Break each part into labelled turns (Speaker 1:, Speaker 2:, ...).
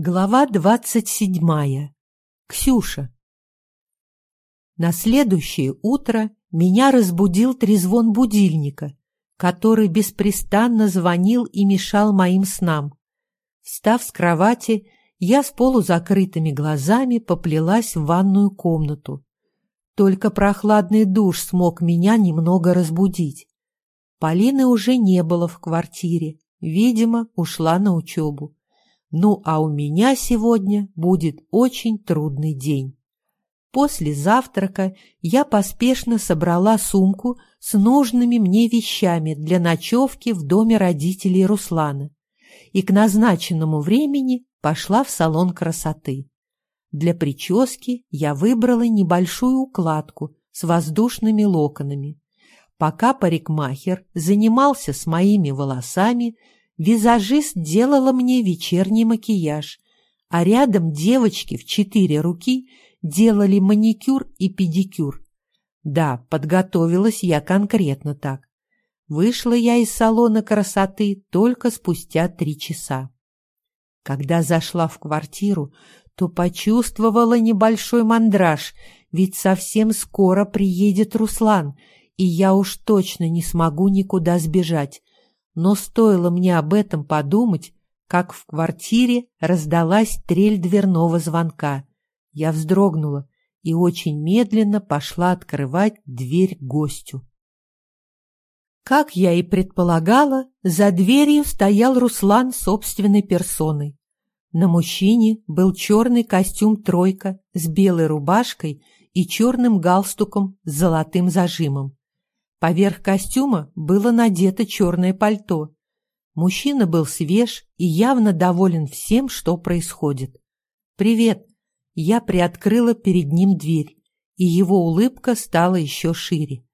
Speaker 1: Глава двадцать седьмая. Ксюша. На следующее утро меня разбудил трезвон будильника, который беспрестанно звонил и мешал моим снам. Встав с кровати, я с полузакрытыми глазами поплелась в ванную комнату. Только прохладный душ смог меня немного разбудить. Полины уже не было в квартире, видимо, ушла на учебу. Ну, а у меня сегодня будет очень трудный день. После завтрака я поспешно собрала сумку с нужными мне вещами для ночевки в доме родителей Руслана и к назначенному времени пошла в салон красоты. Для прически я выбрала небольшую укладку с воздушными локонами. Пока парикмахер занимался с моими волосами, Визажист делала мне вечерний макияж, а рядом девочки в четыре руки делали маникюр и педикюр. Да, подготовилась я конкретно так. Вышла я из салона красоты только спустя три часа. Когда зашла в квартиру, то почувствовала небольшой мандраж, ведь совсем скоро приедет Руслан, и я уж точно не смогу никуда сбежать, но стоило мне об этом подумать, как в квартире раздалась трель дверного звонка. Я вздрогнула и очень медленно пошла открывать дверь гостю. Как я и предполагала, за дверью стоял Руслан собственной персоной. На мужчине был черный костюм «тройка» с белой рубашкой и черным галстуком с золотым зажимом. Поверх костюма было надето черное пальто. Мужчина был свеж и явно доволен всем, что происходит. «Привет!» Я приоткрыла перед ним дверь, и его улыбка стала еще шире.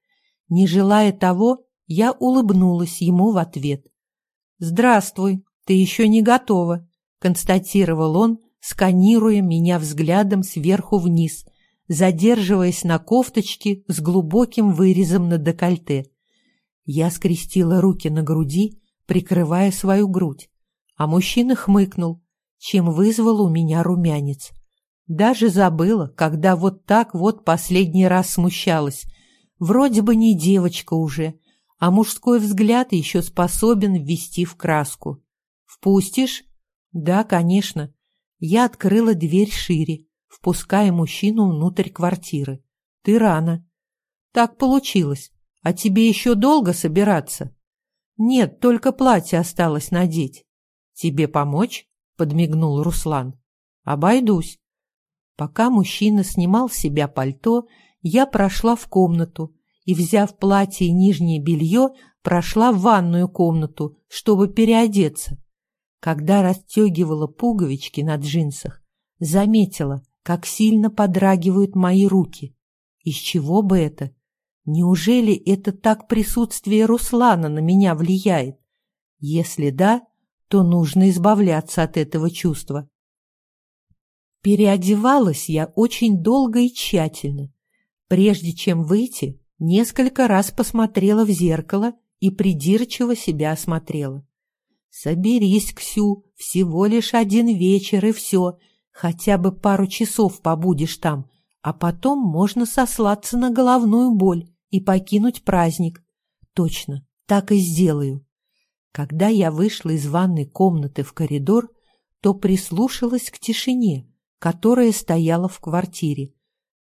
Speaker 1: Не желая того, я улыбнулась ему в ответ. «Здравствуй, ты еще не готова», — констатировал он, сканируя меня взглядом сверху вниз, задерживаясь на кофточке с глубоким вырезом на декольте. Я скрестила руки на груди, прикрывая свою грудь, а мужчина хмыкнул, чем вызвал у меня румянец. Даже забыла, когда вот так вот последний раз смущалась. Вроде бы не девочка уже, а мужской взгляд еще способен ввести в краску. «Впустишь?» «Да, конечно». Я открыла дверь шире, впуская мужчину внутрь квартиры. «Ты рано». «Так получилось. А тебе еще долго собираться?» «Нет, только платье осталось надеть». «Тебе помочь?» — подмигнул Руслан. «Обойдусь». Пока мужчина снимал с себя пальто, я прошла в комнату и, взяв платье и нижнее белье, прошла в ванную комнату, чтобы переодеться. Когда расстегивала пуговички на джинсах, заметила, как сильно подрагивают мои руки. Из чего бы это? Неужели это так присутствие Руслана на меня влияет? Если да, то нужно избавляться от этого чувства. Переодевалась я очень долго и тщательно. Прежде чем выйти, несколько раз посмотрела в зеркало и придирчиво себя осмотрела. «Соберись, Ксю, всего лишь один вечер и все», Хотя бы пару часов побудешь там, а потом можно сослаться на головную боль и покинуть праздник. Точно, так и сделаю. Когда я вышла из ванной комнаты в коридор, то прислушалась к тишине, которая стояла в квартире.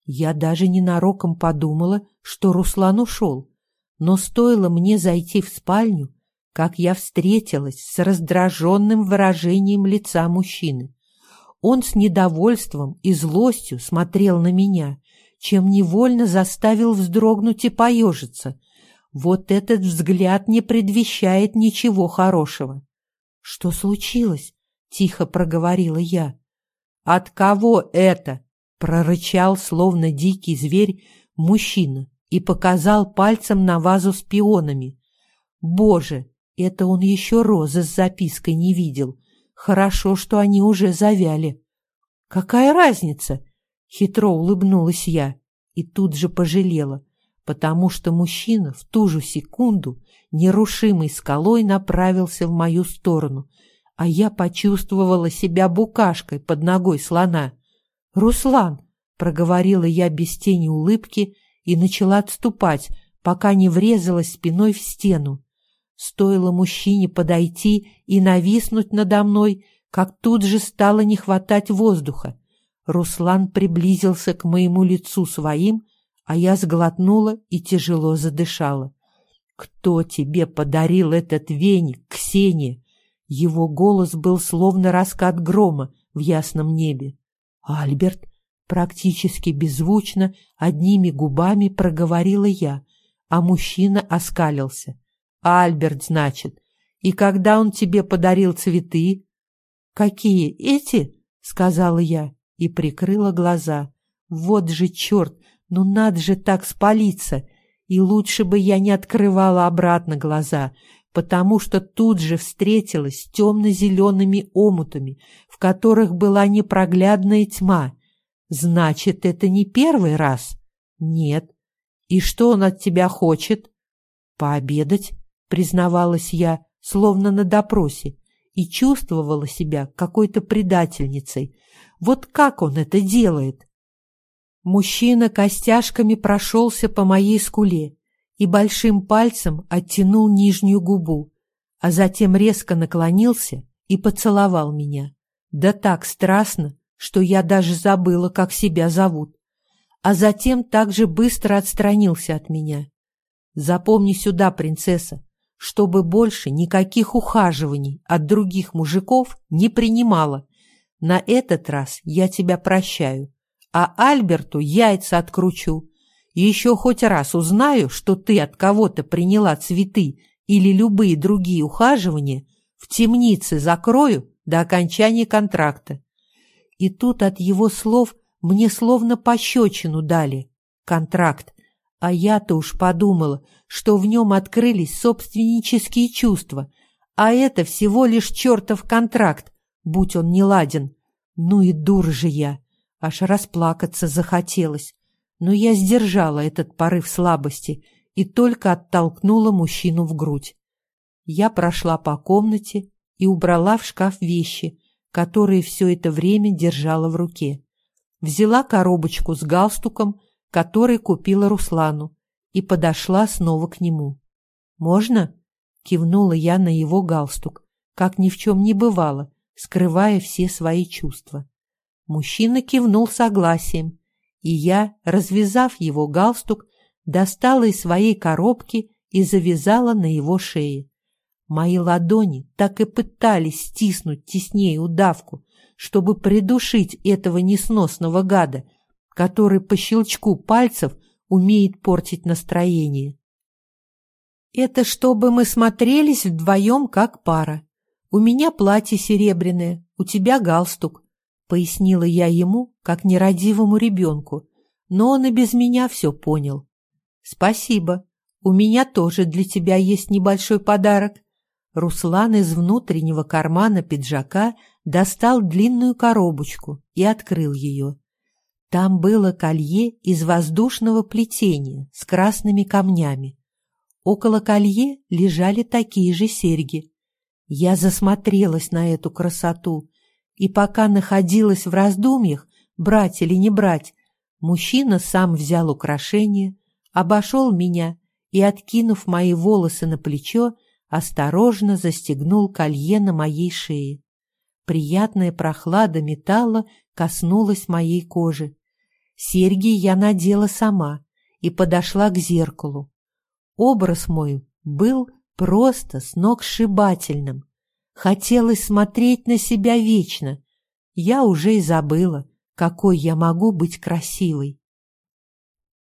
Speaker 1: Я даже ненароком подумала, что Руслан ушел, но стоило мне зайти в спальню, как я встретилась с раздраженным выражением лица мужчины. Он с недовольством и злостью смотрел на меня, чем невольно заставил вздрогнуть и поежиться. Вот этот взгляд не предвещает ничего хорошего. — Что случилось? — тихо проговорила я. — От кого это? — прорычал, словно дикий зверь, мужчина и показал пальцем на вазу с пионами. Боже, это он еще розы с запиской не видел. Хорошо, что они уже завяли. Какая разница? Хитро улыбнулась я и тут же пожалела, потому что мужчина в ту же секунду нерушимой скалой направился в мою сторону, а я почувствовала себя букашкой под ногой слона. «Руслан!» — проговорила я без тени улыбки и начала отступать, пока не врезалась спиной в стену. Стоило мужчине подойти и нависнуть надо мной, как тут же стало не хватать воздуха. Руслан приблизился к моему лицу своим, а я сглотнула и тяжело задышала. «Кто тебе подарил этот веник, Ксения?» Его голос был словно раскат грома в ясном небе. «Альберт!» Практически беззвучно, одними губами проговорила я, а мужчина оскалился. «Альберт, значит. И когда он тебе подарил цветы?» «Какие эти?» — сказала я и прикрыла глаза. «Вот же черт! Ну надо же так спалиться! И лучше бы я не открывала обратно глаза, потому что тут же встретилась с темно-зелеными омутами, в которых была непроглядная тьма. Значит, это не первый раз? Нет. И что он от тебя хочет? Пообедать, признавалась я, словно на допросе, и чувствовала себя какой-то предательницей. Вот как он это делает? Мужчина костяшками прошелся по моей скуле и большим пальцем оттянул нижнюю губу, а затем резко наклонился и поцеловал меня. Да так страстно, что я даже забыла, как себя зовут. А затем также быстро отстранился от меня. Запомни сюда, принцесса, чтобы больше никаких ухаживаний от других мужиков не принимала. На этот раз я тебя прощаю а Альберту яйца откручу. Еще хоть раз узнаю, что ты от кого-то приняла цветы или любые другие ухаживания, в темнице закрою до окончания контракта. И тут от его слов мне словно пощечину дали. Контракт. А я-то уж подумала, что в нем открылись собственнические чувства, а это всего лишь чертов контракт, будь он не ладен. Ну и дур же я. Аж расплакаться захотелось, но я сдержала этот порыв слабости и только оттолкнула мужчину в грудь. Я прошла по комнате и убрала в шкаф вещи, которые все это время держала в руке. Взяла коробочку с галстуком, который купила Руслану, и подошла снова к нему. «Можно?» — кивнула я на его галстук, как ни в чем не бывало, скрывая все свои чувства. Мужчина кивнул согласием, и я, развязав его галстук, достала из своей коробки и завязала на его шее. Мои ладони так и пытались стиснуть теснее удавку, чтобы придушить этого несносного гада, который по щелчку пальцев умеет портить настроение. Это чтобы мы смотрелись вдвоем как пара. У меня платье серебряное, у тебя галстук. — пояснила я ему, как нерадивому ребенку, но он и без меня все понял. «Спасибо. У меня тоже для тебя есть небольшой подарок». Руслан из внутреннего кармана пиджака достал длинную коробочку и открыл ее. Там было колье из воздушного плетения с красными камнями. Около колье лежали такие же серьги. Я засмотрелась на эту красоту и пока находилась в раздумьях, брать или не брать, мужчина сам взял украшение, обошел меня и, откинув мои волосы на плечо, осторожно застегнул колье на моей шее. Приятная прохлада металла коснулась моей кожи. Серьги я надела сама и подошла к зеркалу. Образ мой был просто сногсшибательным. Хотелось смотреть на себя вечно. Я уже и забыла, какой я могу быть красивой.